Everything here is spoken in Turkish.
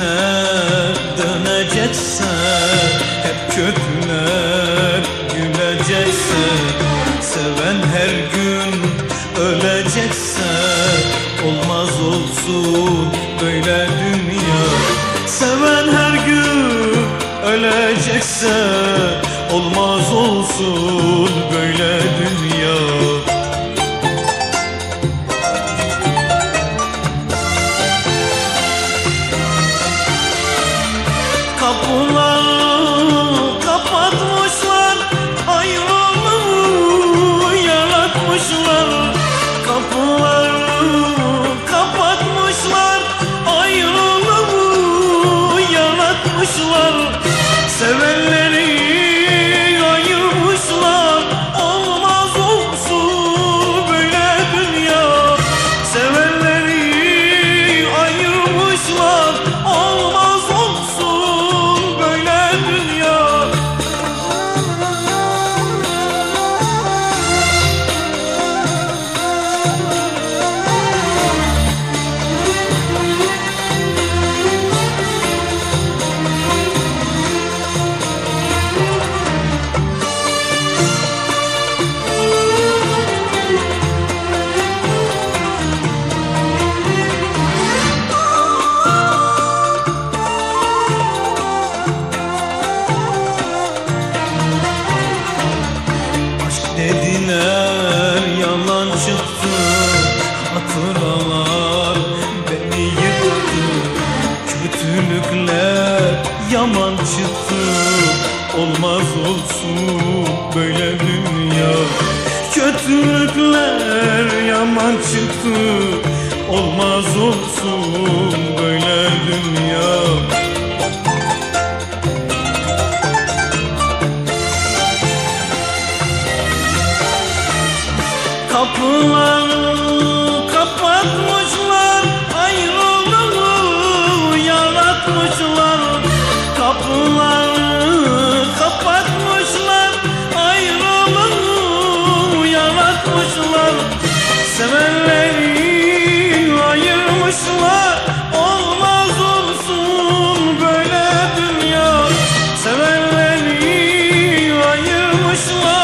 köküne dönecekse Hep köküne gülecekse Seven her gün ölecekse Olmaz olsun böyle dünya. Seven her gün ölecekse Olmaz olsun Kapıları kapatmışlar Ayrılığı yaratmışlar. Kapıları kapatmışlar Ayrılığı yaratmışlar. Sevenleri ayırmışlar Olmaz olsun böyle dünya. Sevenleri ayırmışlar çıktı Hatıralar beni yıktı. Kötülükler yaman çıktı. Olmaz olsun böyle dünya. Kötülükler yaman çıktı. Olmaz olsun Kapıları kapatmışlar Ayrılığı yaratmışlar. Kapıları kapatmışlar Ayrılığı yaratmışlar. Sevenleri ayırmışlar Olmaz olsun böyle dünya. Sevenleri ayırmışlar.